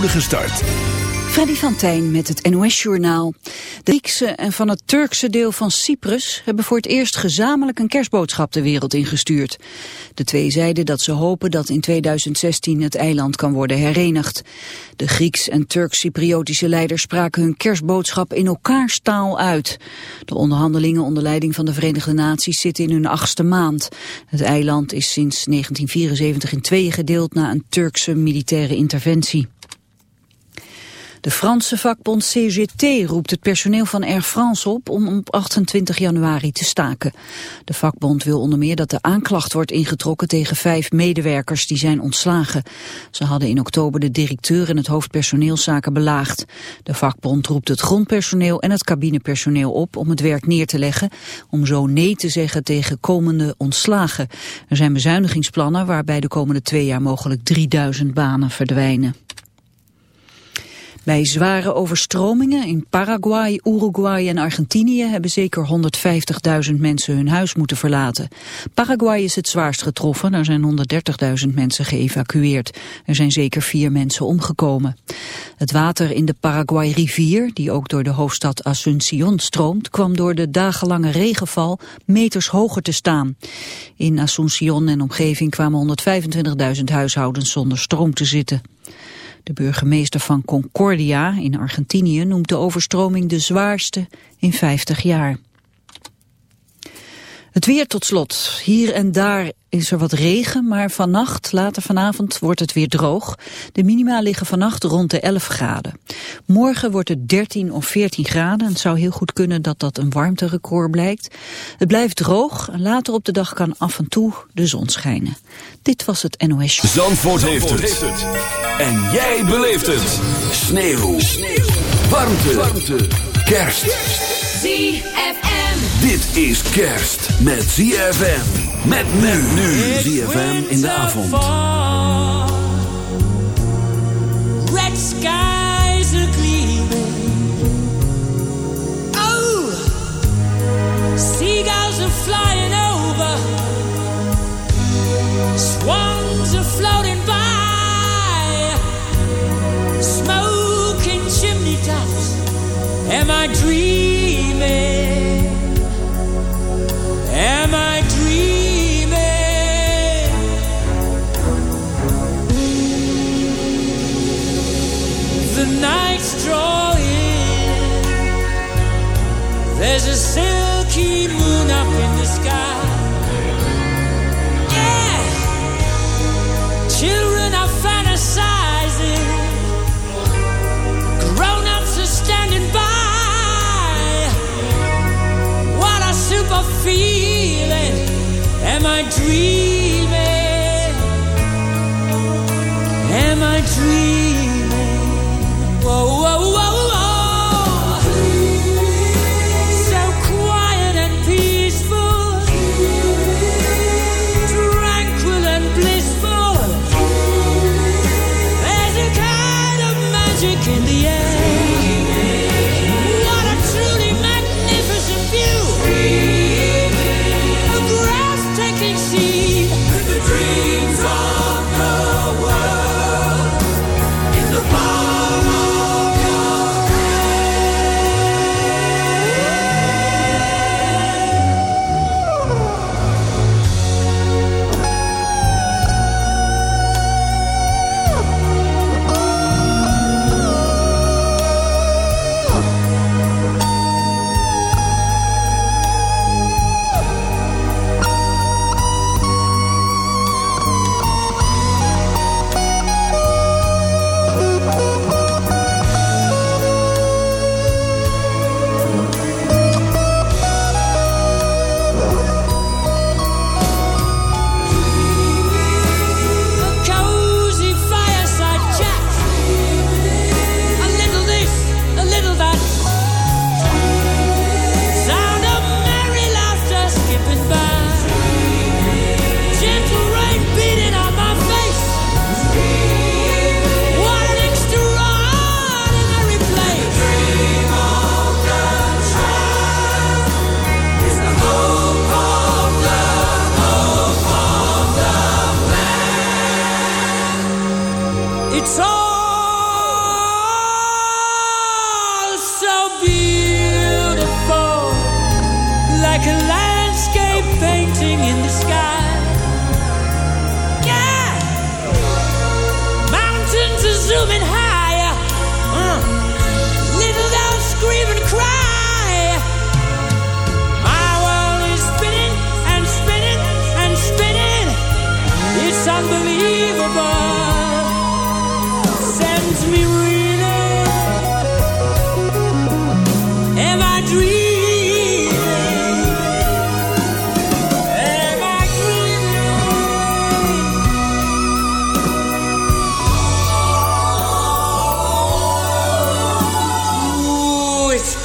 voorspoedige start. Freddy van Tijn met het NOS-journaal. De Griekse en van het Turkse deel van Cyprus hebben voor het eerst gezamenlijk een kerstboodschap de wereld ingestuurd. De twee zeiden dat ze hopen dat in 2016 het eiland kan worden herenigd. De Grieks- en Turks-Cypriotische leiders spraken hun kerstboodschap in elkaars taal uit. De onderhandelingen onder leiding van de Verenigde Naties zitten in hun achtste maand. Het eiland is sinds 1974 in tweeën gedeeld na een Turkse militaire interventie. De Franse vakbond CGT roept het personeel van Air France op om op 28 januari te staken. De vakbond wil onder meer dat de aanklacht wordt ingetrokken tegen vijf medewerkers die zijn ontslagen. Ze hadden in oktober de directeur en het hoofdpersoneelszaken belaagd. De vakbond roept het grondpersoneel en het cabinepersoneel op om het werk neer te leggen, om zo nee te zeggen tegen komende ontslagen. Er zijn bezuinigingsplannen waarbij de komende twee jaar mogelijk 3000 banen verdwijnen. Bij zware overstromingen in Paraguay, Uruguay en Argentinië hebben zeker 150.000 mensen hun huis moeten verlaten. Paraguay is het zwaarst getroffen, er zijn 130.000 mensen geëvacueerd. Er zijn zeker vier mensen omgekomen. Het water in de Paraguay-rivier, die ook door de hoofdstad Asunción stroomt, kwam door de dagenlange regenval meters hoger te staan. In Asunción en omgeving kwamen 125.000 huishoudens zonder stroom te zitten. De burgemeester van Concordia in Argentinië noemt de overstroming de zwaarste in 50 jaar. Het weer tot slot. Hier en daar is er wat regen, maar vannacht, later vanavond, wordt het weer droog. De minima liggen vannacht rond de 11 graden. Morgen wordt het 13 of 14 graden. Het zou heel goed kunnen dat dat een warmterecord blijkt. Het blijft droog en later op de dag kan af en toe de zon schijnen. Dit was het NOS Show. Zandvoort, heeft, het. En jij beleeft het. Sneeuw. Sneeuw. Warmte. Warmte. Kerst. ZFM. Dit is kerst met ZFM. Met men nu. ZFM in de avond. Red skies are gleaming. Oh, seagulls are flying over. Swans are floating by. Smoking chimney tops. Am I dreaming? There's a silky moon up in the sky. Yeah, children are fantasizing. Grown ups are standing by. What a super feeling. Am I dreaming?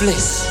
place.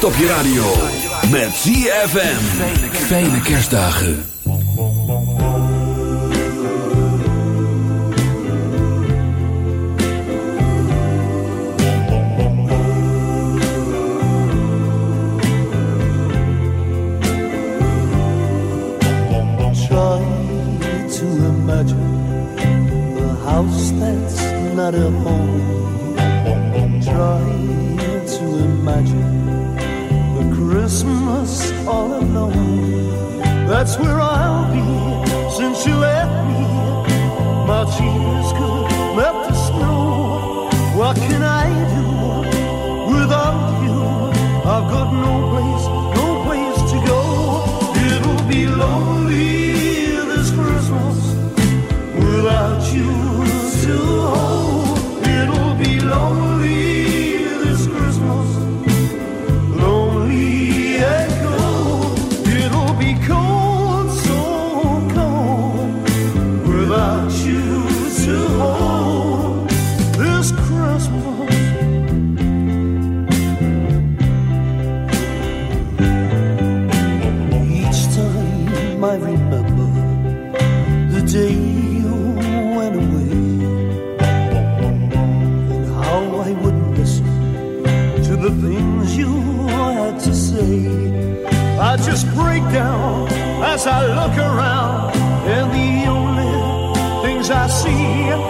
Bliss. Stop je radio. Met ZFM. Fijne kerstdagen. Try to imagine a house that's not a home. Try to imagine Christmas all alone. That's where I'll be since you left me. My tears could melt the snow. What can I do just break down as I look around, and the only things I see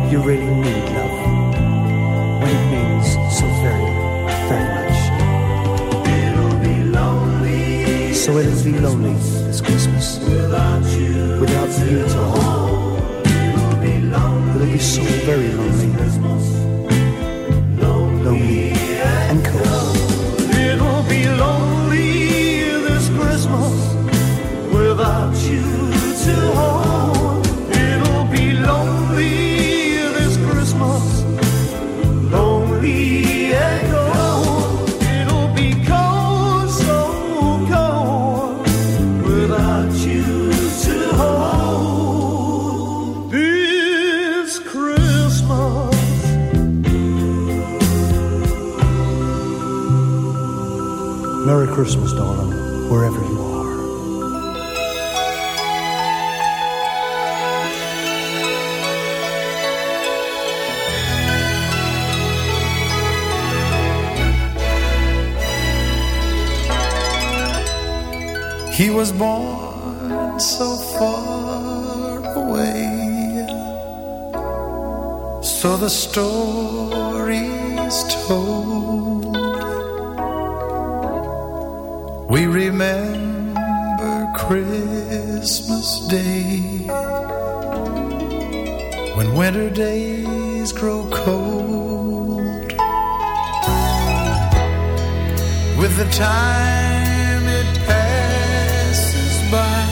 you really need love. When it means so very, very much. So it'll be lonely this Christmas without you, without you to hold. It'll be so very lonely, lonely Christmas, darling, wherever you are. He was born so far away. So the story's told. Remember Christmas Day when winter days grow cold. With the time it passes by,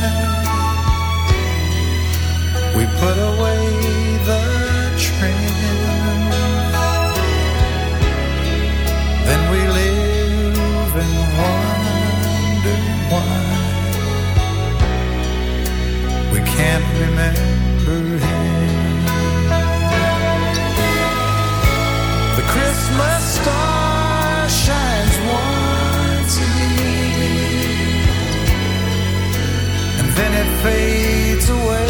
we put away remember him. The Christmas star shines once a year, and then it fades away.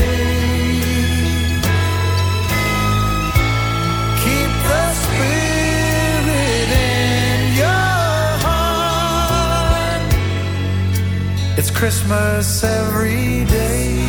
Keep the spirit in your heart. It's Christmas every day.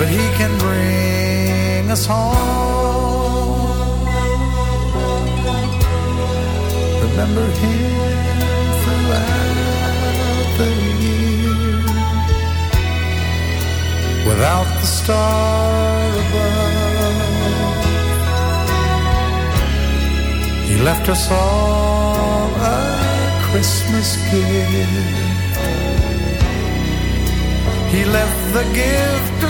But He can bring us home. Remember Him throughout the year without the star above. He left us all a Christmas gift. He left the gift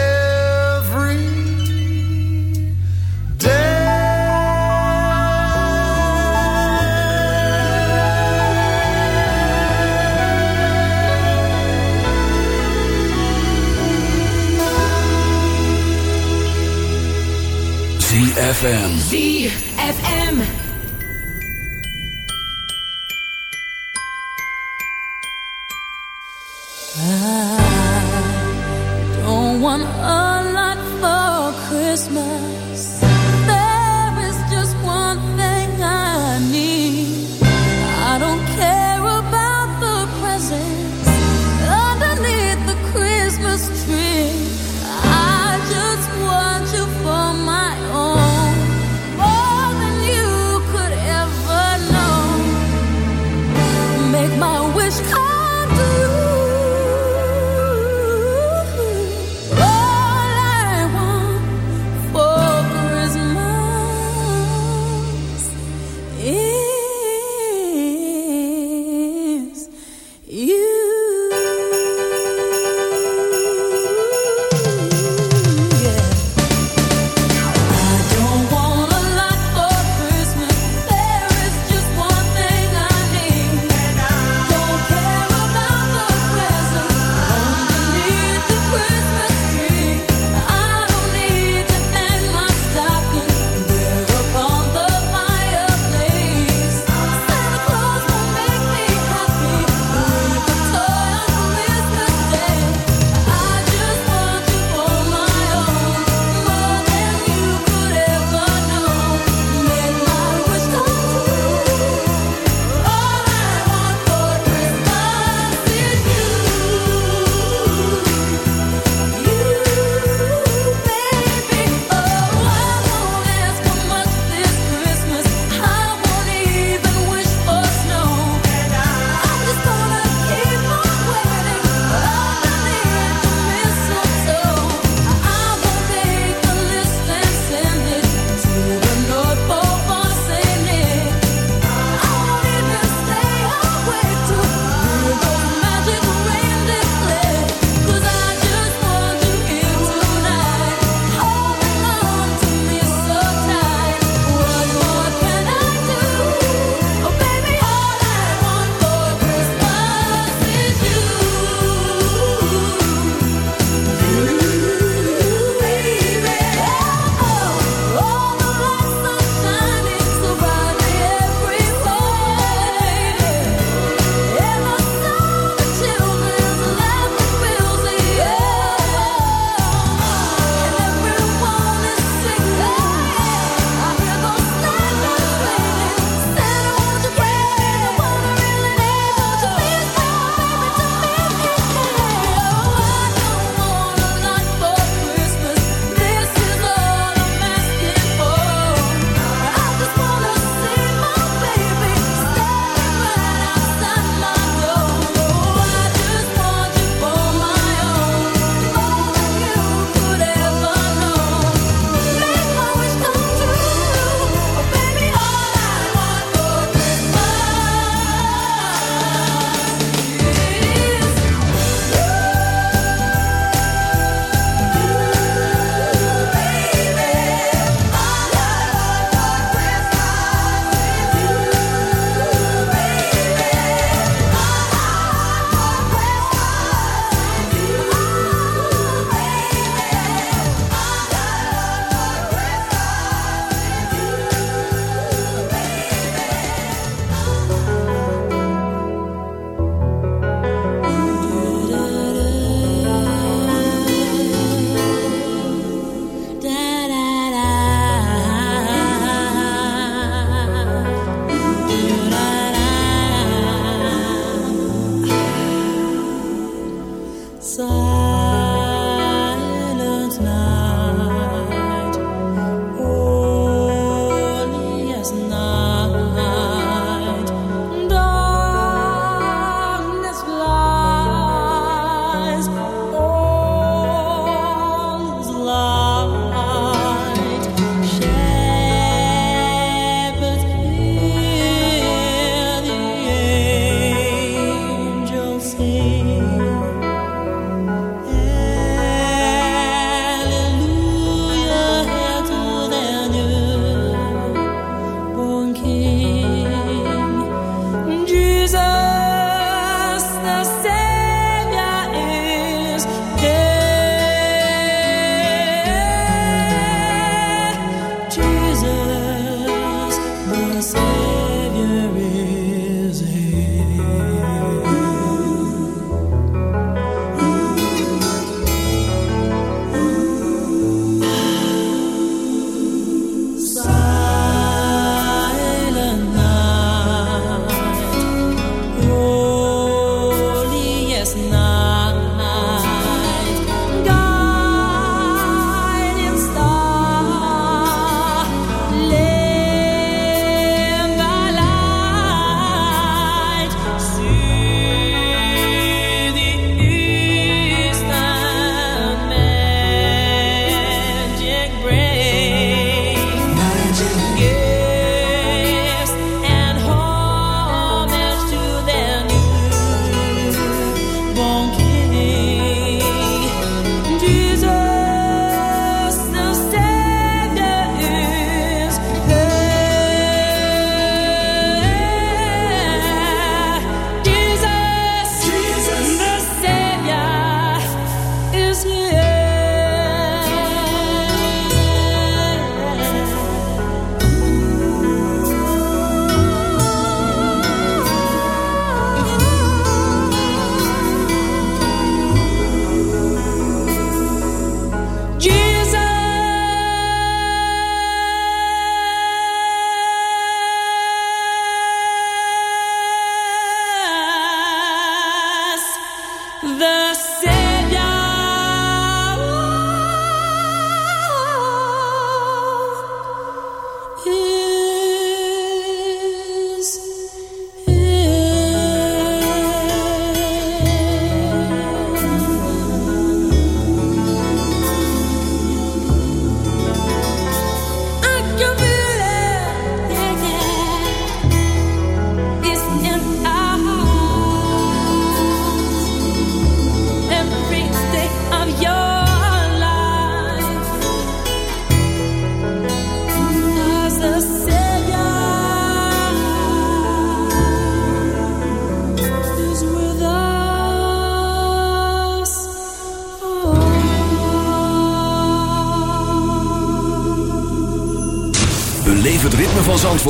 ZFM.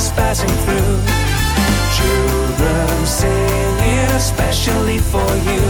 is passing through. Children singing especially for you.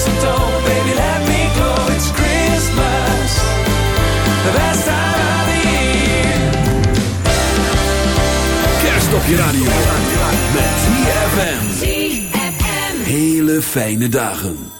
So, baby, let me go. It's Christmas, the best time of the year. Kerst op je radio. We gaan met TFN. Hele fijne dagen.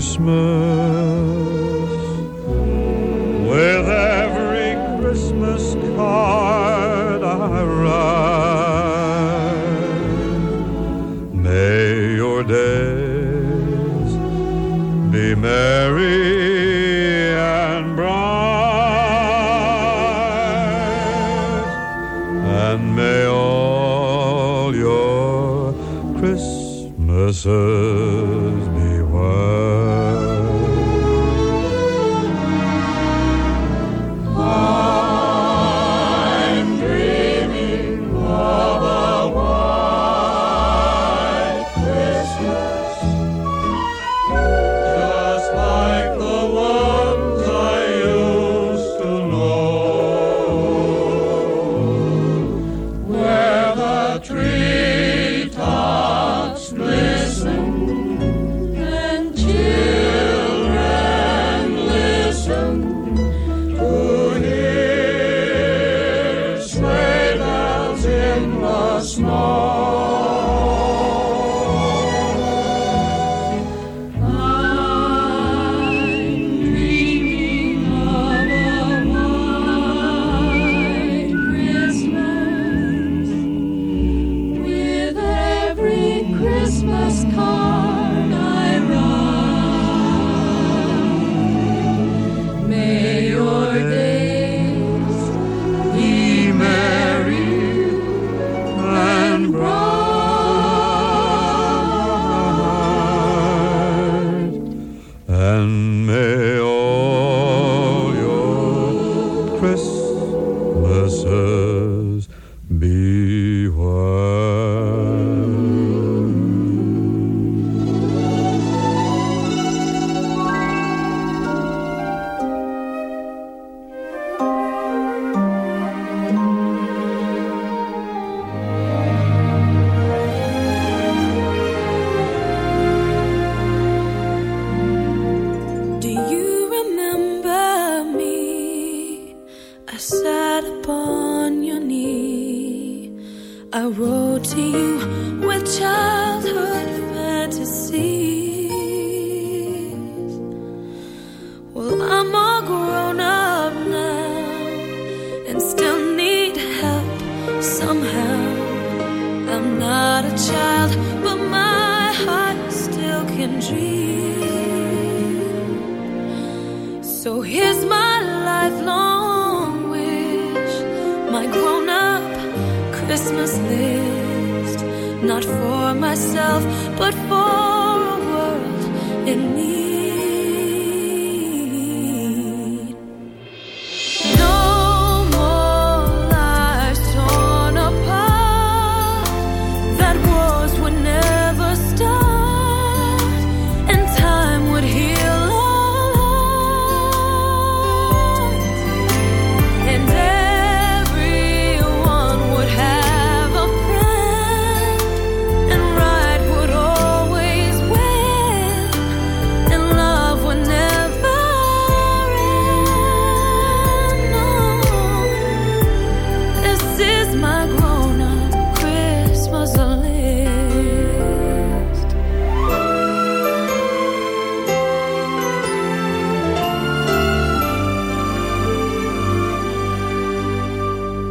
Christmas.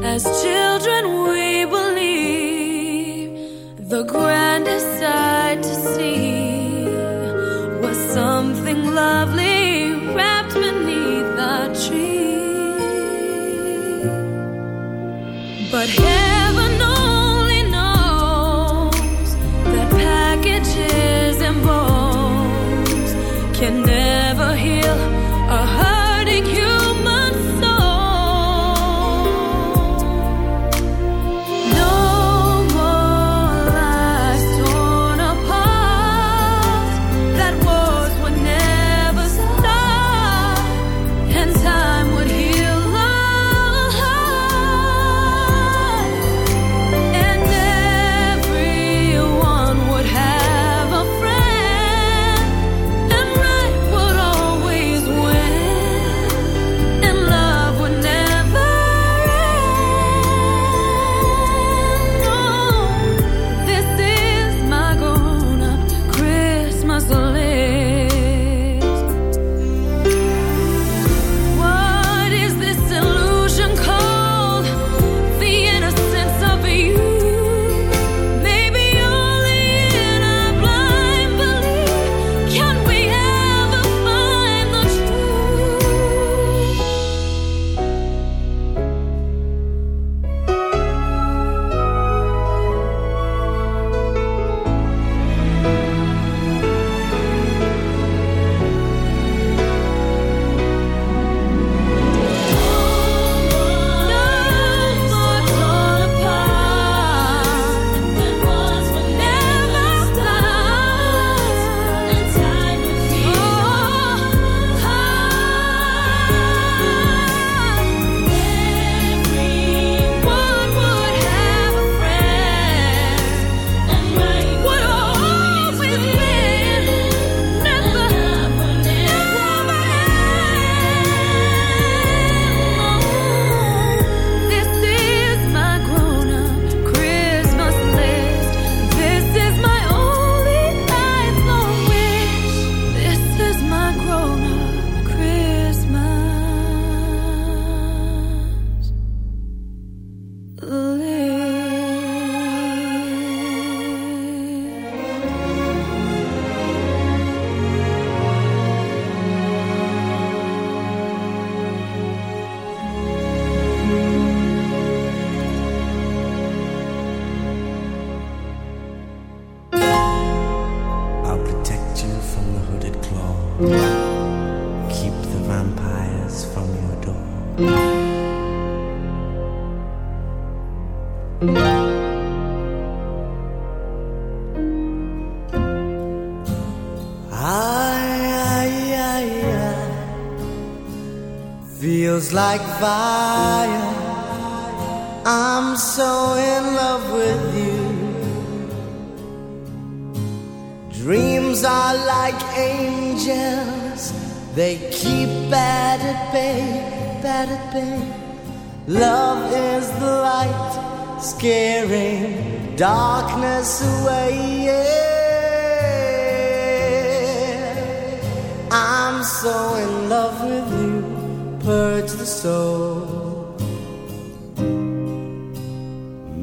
As children, we believe the grandest sight to see was something lovely.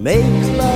Make love